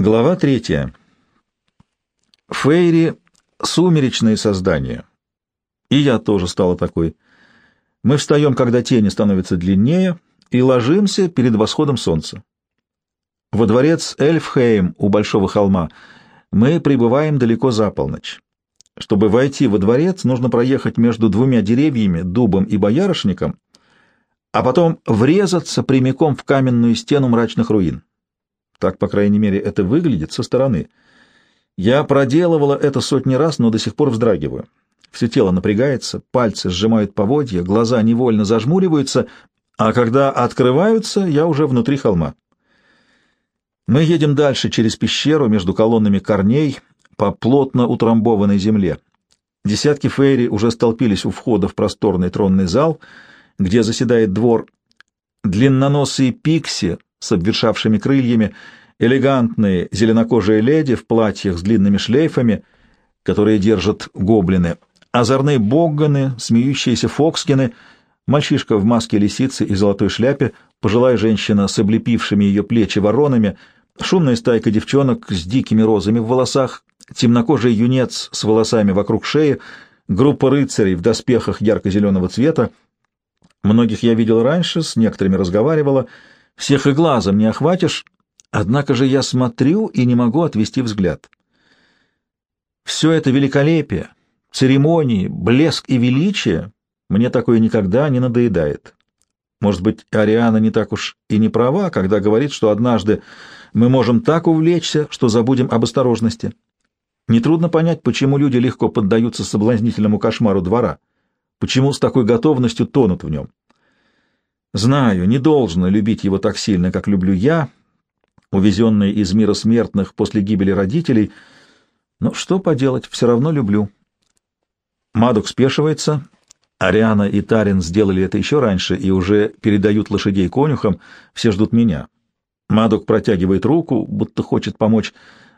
Глава третья. Фейри — сумеречные создания. И я тоже стала такой. Мы встаем, когда тени становятся длиннее, и ложимся перед восходом солнца. Во дворец Эльфхейм у Большого холма мы прибываем далеко за полночь. Чтобы войти во дворец, нужно проехать между двумя деревьями, дубом и боярышником, а потом врезаться прямиком в каменную стену мрачных руин. Так, по крайней мере, это выглядит со стороны. Я проделывала это сотни раз, но до сих пор вздрагиваю. Все тело напрягается, пальцы сжимают поводья, глаза невольно зажмуриваются, а когда открываются, я уже внутри холма. Мы едем дальше через пещеру между колоннами корней по плотно утрамбованной земле. Десятки фейри уже столпились у входа в просторный тронный зал, где заседает двор. Длинноносые пикси с обвершавшими крыльями, элегантные зеленокожие леди в платьях с длинными шлейфами, которые держат гоблины, озорные богганы, смеющиеся фокскины, мальчишка в маске лисицы и золотой шляпе, пожилая женщина с облепившими ее плечи воронами, шумная стайка девчонок с дикими розами в волосах, темнокожий юнец с волосами вокруг шеи, группа рыцарей в доспехах ярко-зеленого цвета. Многих я видел раньше, с некоторыми разговаривала — всех и глазом не охватишь, однако же я смотрю и не могу отвести взгляд. Все это великолепие, церемонии, блеск и величие мне такое никогда не надоедает. Может быть, Ариана не так уж и не права, когда говорит, что однажды мы можем так увлечься, что забудем об осторожности. Нетрудно понять, почему люди легко поддаются соблазнительному кошмару двора, почему с такой готовностью тонут в нем. Знаю, не должно любить его так сильно, как люблю я, увезенный из мира смертных после гибели родителей, но что поделать, все равно люблю. Мадок спешивается, Ариана и Тарин сделали это еще раньше и уже передают лошадей конюхам, все ждут меня. Мадок протягивает руку, будто хочет помочь,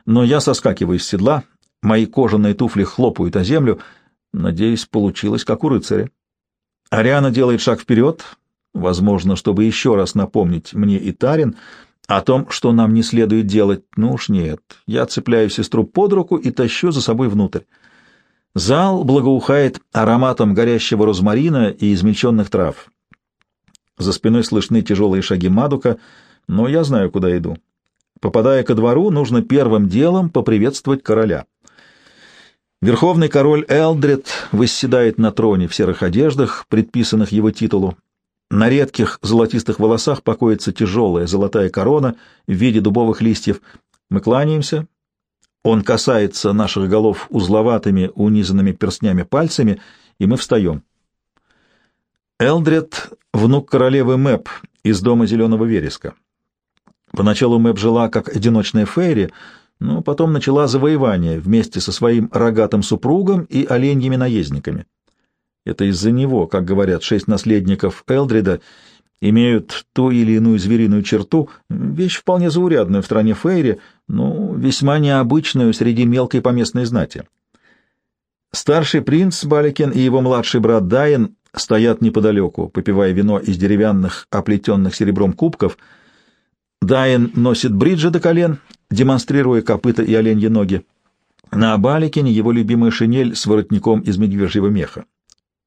но я соскакиваю с седла, мои кожаные туфли хлопают о землю, надеюсь, получилось, как у рыцаря. Ариана делает шаг вперед, Возможно, чтобы еще раз напомнить мне и Тарин о том, что нам не следует делать. Ну уж нет. Я цепляю сестру под руку и тащу за собой внутрь. Зал благоухает ароматом горящего розмарина и измельченных трав. За спиной слышны тяжелые шаги Мадука, но я знаю, куда иду. Попадая ко двору, нужно первым делом поприветствовать короля. Верховный король Элдред восседает на троне в серых одеждах, предписанных его титулу. На редких золотистых волосах покоится тяжелая золотая корона в виде дубовых листьев. Мы кланяемся. Он касается наших голов узловатыми, унизанными перстнями пальцами, и мы встаем. Элдред — внук королевы Мэп из дома Зеленого Вереска. Поначалу Мэп жила как одиночная фейри, но потом начала завоевание вместе со своим рогатым супругом и оленьими наездниками. Это из-за него, как говорят, шесть наследников Элдрида имеют ту или иную звериную черту, вещь вполне заурядную в стране Фейри, но весьма необычную среди мелкой поместной знати. Старший принц Баликин и его младший брат Дайен стоят неподалеку, попивая вино из деревянных, оплетенных серебром кубков. Дайен носит бриджи до колен, демонстрируя копыта и оленьи ноги. На Баликине его любимая шинель с воротником из медвежьего меха.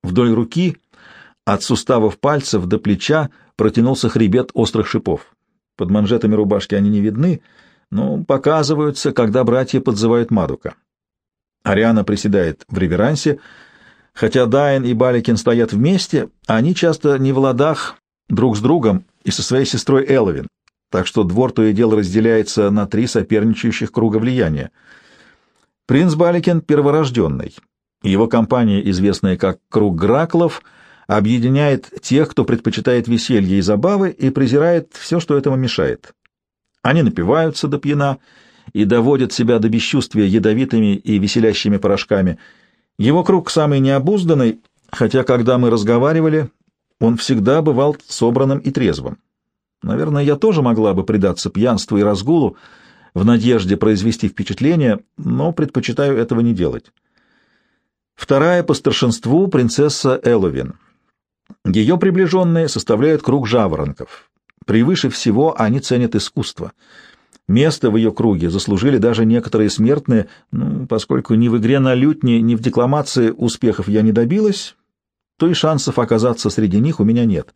Вдоль руки, от суставов пальцев до плеча, протянулся хребет острых шипов. Под манжетами рубашки они не видны, но показываются, когда братья подзывают Мадука. Ариана приседает в реверансе. Хотя Дайн и Баликин стоят вместе, они часто не в ладах друг с другом и со своей сестрой Эловин, так что двор то и дело разделяется на три соперничающих круга влияния. Принц Баликин — перворожденный, его компания, известная как «Круг Граклов», объединяет тех, кто предпочитает веселье и забавы и презирает все, что этому мешает. Они напиваются до пьяна и доводят себя до бесчувствия ядовитыми и веселящими порошками. Его круг самый необузданный, хотя, когда мы разговаривали, он всегда бывал собранным и трезвым. Наверное, я тоже могла бы предаться пьянству и разгулу в надежде произвести впечатление, но предпочитаю этого не делать. Вторая по старшинству принцесса Эловин. Ее приближенные составляют круг жаворонков. Превыше всего они ценят искусство. Место в ее круге заслужили даже некоторые смертные, ну, поскольку ни в игре на лютне, ни в декламации успехов я не добилась, то и шансов оказаться среди них у меня нет.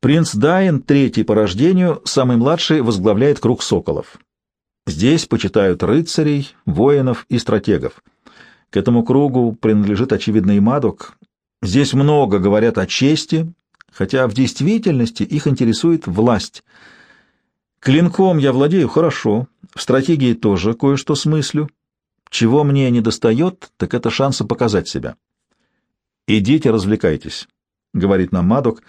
Принц Дайн, третий по рождению, самый младший, возглавляет круг соколов. Здесь почитают рыцарей, воинов и стратегов. К этому кругу принадлежит, очевидно, и Мадок. Здесь много говорят о чести, хотя в действительности их интересует власть. Клинком я владею хорошо, в стратегии тоже кое-что смыслю. Чего мне не достает, так это шанса показать себя. «Идите, развлекайтесь», — говорит нам Мадок.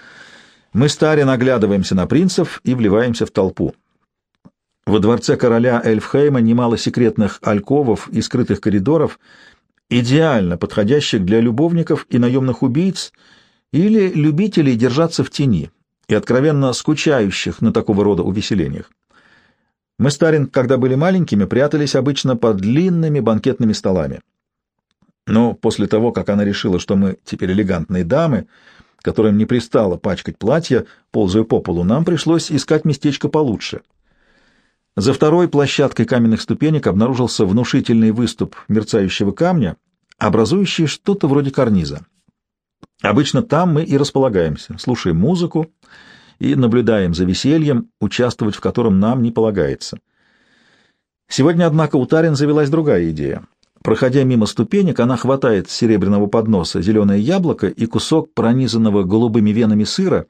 Мы старе наглядываемся на принцев и вливаемся в толпу. Во дворце короля Эльфхейма немало секретных альковов и скрытых коридоров, идеально подходящих для любовников и наемных убийц или любителей держаться в тени и откровенно скучающих на такого рода увеселениях. Мы, Старин, когда были маленькими, прятались обычно под длинными банкетными столами. Но после того, как она решила, что мы теперь элегантные дамы, которым не пристало пачкать платья, ползая по полу, нам пришлось искать местечко получше. За второй площадкой каменных ступенек обнаружился внушительный выступ мерцающего камня, образующий что-то вроде карниза. Обычно там мы и располагаемся, слушаем музыку и наблюдаем за весельем, участвовать в котором нам не полагается. Сегодня, однако, у Тарин завелась другая идея. Проходя мимо ступенек, она хватает с серебряного подноса зеленое яблоко и кусок пронизанного голубыми венами сыра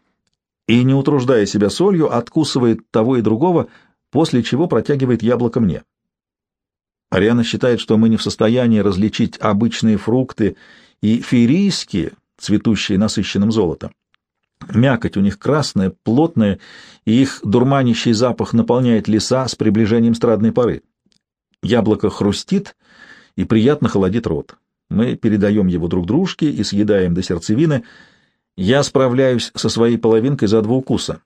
и, не утруждая себя солью, откусывает того и другого, после чего протягивает яблоко мне. Ариана считает, что мы не в состоянии различить обычные фрукты и ферийские, цветущие насыщенным золотом. Мякоть у них красная, плотная, и их дурманящий запах наполняет леса с приближением страдной поры. Яблоко хрустит и приятно холодит рот. Мы передаем его друг дружке и съедаем до сердцевины. Я справляюсь со своей половинкой за два укуса.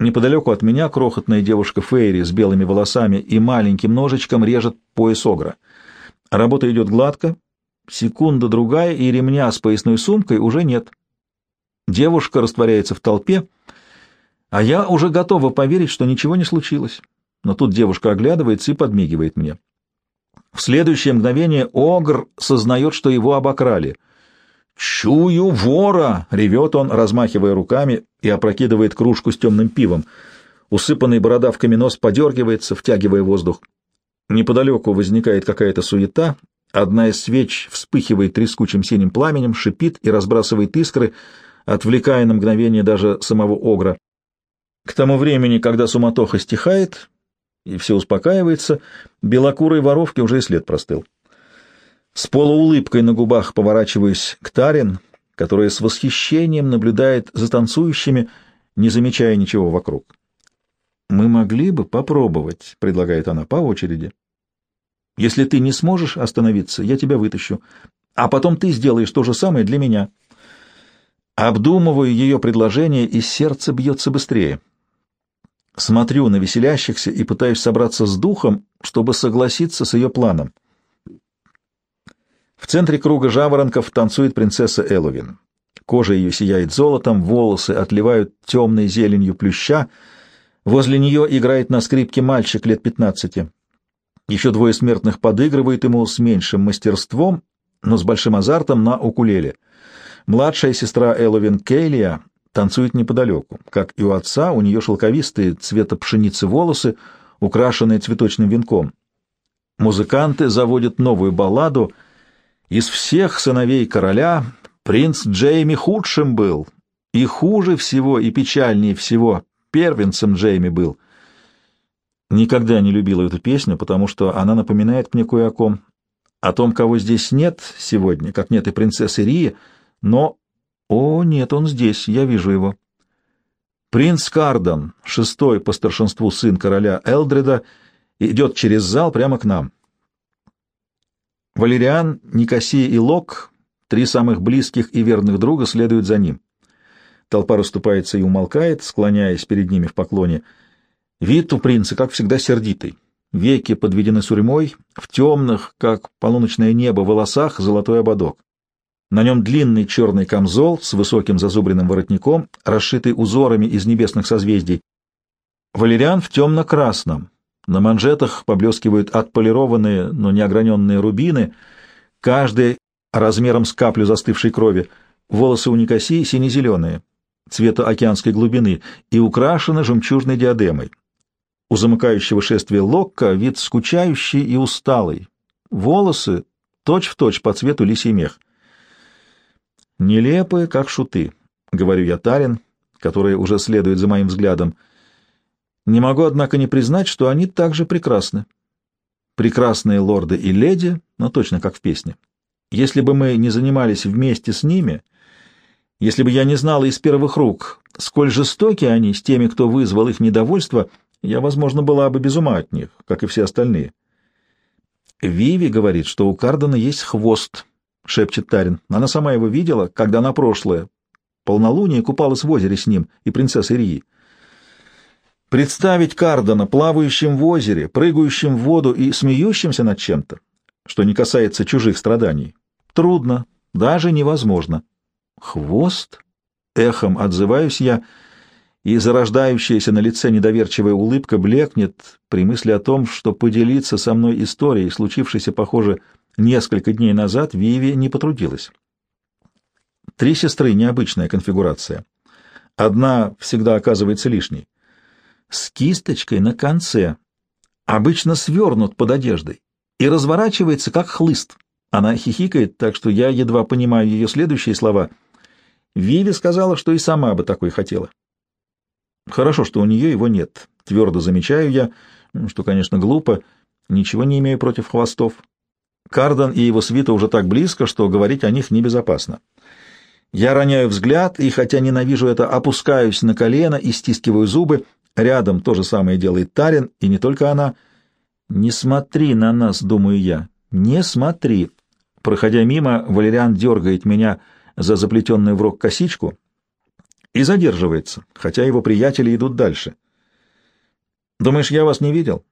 Неподалеку от меня крохотная девушка Фейри с белыми волосами и маленьким ножичком режет пояс огра. Работа идет гладко, секунда-другая, и ремня с поясной сумкой уже нет. Девушка растворяется в толпе, а я уже готова поверить, что ничего не случилось. Но тут девушка оглядывается и подмигивает мне. В следующее мгновение Огр сознает, что его обокрали — «Чую вора!» — ревет он, размахивая руками и опрокидывает кружку с темным пивом. Усыпанный бородавками нос подергивается, втягивая воздух. Неподалеку возникает какая-то суета. Одна из свеч вспыхивает трескучим синим пламенем, шипит и разбрасывает искры, отвлекая на мгновение даже самого Огра. К тому времени, когда суматоха стихает и все успокаивается, белокурой воровки уже и след простыл. С полуулыбкой на губах поворачиваюсь к Тарин, которая с восхищением наблюдает за танцующими, не замечая ничего вокруг. «Мы могли бы попробовать», — предлагает она по очереди. «Если ты не сможешь остановиться, я тебя вытащу, а потом ты сделаешь то же самое для меня». Обдумываю ее предложение, и сердце бьется быстрее. Смотрю на веселящихся и пытаюсь собраться с духом, чтобы согласиться с ее планом. В центре круга жаворонков танцует принцесса Эловин. Кожа ее сияет золотом, волосы отливают темной зеленью плюща. Возле нее играет на скрипке мальчик лет пятнадцати. Еще двое смертных подыгрывают ему с меньшим мастерством, но с большим азартом на укулеле. Младшая сестра Эловин Кейлия танцует неподалеку. Как и у отца, у нее шелковистые цвета пшеницы волосы, украшенные цветочным венком. Музыканты заводят новую балладу — из всех сыновей короля принц Джейми худшим был, и хуже всего, и печальнее всего первенцем Джейми был. Никогда не любила эту песню, потому что она напоминает мне кое о ком, о том, кого здесь нет сегодня, как нет и принцессы Рии, но... О, нет, он здесь, я вижу его. Принц Кардон, шестой по старшинству сын короля Элдреда, идет через зал прямо к нам. Валериан, Никосия и Лок, три самых близких и верных друга, следуют за ним. Толпа расступается и умолкает, склоняясь перед ними в поклоне. Вид у принца, как всегда, сердитый. Веки подведены сурьмой, в темных, как полуночное небо, волосах золотой ободок. На нем длинный черный камзол с высоким зазубренным воротником, расшитый узорами из небесных созвездий. Валериан в темно-красном. На манжетах поблескивают отполированные, но не ограненные рубины, каждый размером с каплю застывшей крови. Волосы у Никосии сине-зеленые, цвета океанской глубины, и украшены жемчужной диадемой. У замыкающего шествия Локка вид скучающий и усталый. Волосы точь-в-точь точь по цвету лисий мех. «Нелепые, как шуты», — говорю я Тарин, который уже следует за моим взглядом. Не могу, однако, не признать, что они также прекрасны. Прекрасные лорды и леди, но точно как в песне. Если бы мы не занимались вместе с ними, если бы я не знала из первых рук, сколь жестоки они с теми, кто вызвал их недовольство, я, возможно, была бы без ума от них, как и все остальные. Виви говорит, что у Кардена есть хвост, — шепчет Тарин. Она сама его видела, когда на прошлое полнолуние купалась в озере с ним и принцессой Рии. Представить Кардена плавающим в озере, прыгающим в воду и смеющимся над чем-то, что не касается чужих страданий, трудно, даже невозможно. Хвост? Эхом отзываюсь я, и зарождающаяся на лице недоверчивая улыбка блекнет при мысли о том, что поделиться со мной историей, случившейся, похоже, несколько дней назад, Виви не потрудилась. Три сестры — необычная конфигурация. Одна всегда оказывается лишней. С кисточкой на конце, обычно свернут под одеждой, и разворачивается, как хлыст. Она хихикает, так что я едва понимаю ее следующие слова. Виви сказала, что и сама бы такой хотела. Хорошо, что у нее его нет. Твердо замечаю я, что, конечно, глупо, ничего не имею против хвостов. Кардан и его свита уже так близко, что говорить о них небезопасно. Я роняю взгляд, и, хотя ненавижу это, опускаюсь на колено и стискиваю зубы. Рядом то же самое делает Тарин, и не только она. «Не смотри на нас», — думаю я, — «не смотри». Проходя мимо, Валериан дергает меня за заплетенную в рог косичку и задерживается, хотя его приятели идут дальше. «Думаешь, я вас не видел?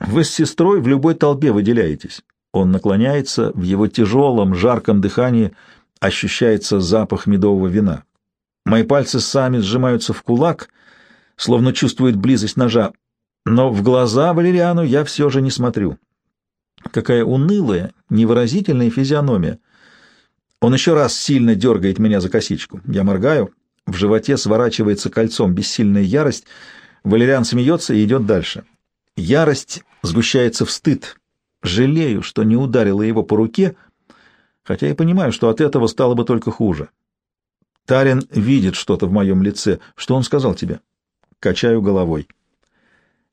Вы с сестрой в любой толпе выделяетесь». Он наклоняется, в его тяжелом, жарком дыхании ощущается запах медового вина. Мои пальцы сами сжимаются в кулак, словно чувствуют близость ножа, но в глаза Валериану я все же не смотрю. Какая унылая, невыразительная физиономия. Он еще раз сильно дергает меня за косичку. Я моргаю, в животе сворачивается кольцом бессильная ярость. Валериан смеется и идет дальше. Ярость сгущается в стыд. Жалею, что не ударила его по руке, хотя и понимаю, что от этого стало бы только хуже. Тарин видит что-то в моем лице. Что он сказал тебе? Качаю головой.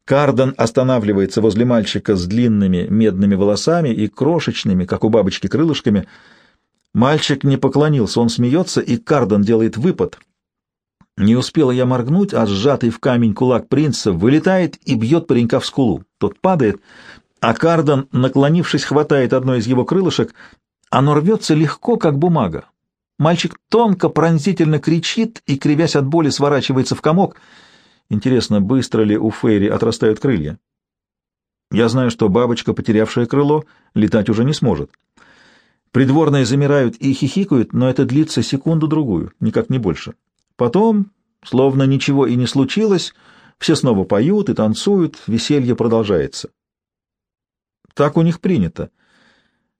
Кардан останавливается возле мальчика с длинными медными волосами и крошечными, как у бабочки, крылышками. Мальчик не поклонился, он смеется, и Кардан делает выпад. Не успела я моргнуть, а сжатый в камень кулак принца вылетает и бьет паренька в скулу. Тот падает, а Кардан, наклонившись, хватает одно из его крылышек. Оно рвется легко, как бумага. Мальчик тонко, пронзительно кричит и, кривясь от боли, сворачивается в комок. Интересно, быстро ли у Фейри отрастают крылья? Я знаю, что бабочка, потерявшая крыло, летать уже не сможет. Придворные замирают и хихикают, но это длится секунду-другую, никак не больше. Потом, словно ничего и не случилось, все снова поют и танцуют, веселье продолжается. Так у них принято.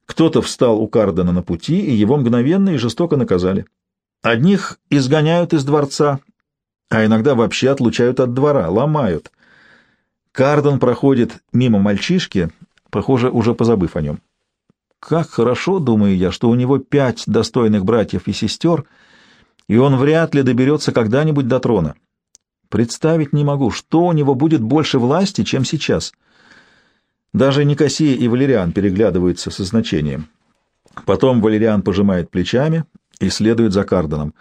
Кто-то встал у Кардена на пути, и его мгновенно и жестоко наказали. Одних изгоняют из дворца, а иногда вообще отлучают от двора, ломают. Карден проходит мимо мальчишки, похоже, уже позабыв о нем. Как хорошо, думаю я, что у него пять достойных братьев и сестер — и он вряд ли доберется когда-нибудь до трона. Представить не могу, что у него будет больше власти, чем сейчас. Даже Никосия и Валериан переглядываются со значением. Потом Валериан пожимает плечами и следует за Карданом.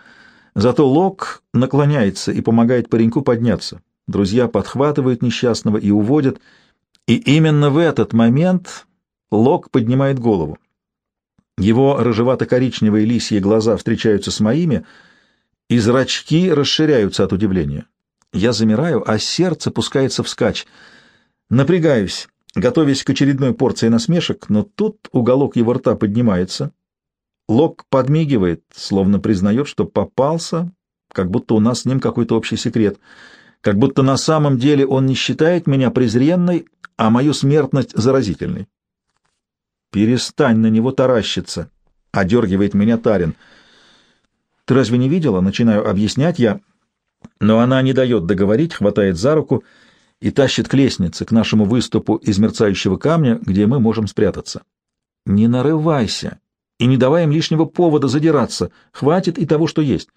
Зато Лок наклоняется и помогает пареньку подняться. Друзья подхватывают несчастного и уводят, и именно в этот момент Лок поднимает голову. Его рыжевато-коричневые лисьи глаза встречаются с моими — и зрачки расширяются от удивления. Я замираю, а сердце пускается вскачь. Напрягаюсь, готовясь к очередной порции насмешек, но тут уголок его рта поднимается. Лок подмигивает, словно признает, что попался, как будто у нас с ним какой-то общий секрет. как будто на самом деле он не считает меня презренной, а мою смертность заразительной. «Перестань на него таращиться», — одергивает меня Тарин. «Ты разве не видела?» — начинаю объяснять я, но она не дает договорить, хватает за руку и тащит к лестнице, к нашему выступу из мерцающего камня, где мы можем спрятаться. «Не нарывайся и не давай им лишнего повода задираться, хватит и того, что есть».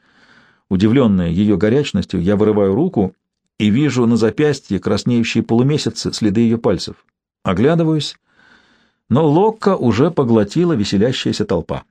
Удивленная ее горячностью, я вырываю руку и вижу на запястье краснеющие полумесяцы, следы ее пальцев. Оглядываюсь, но Локка уже поглотила веселящаяся толпа.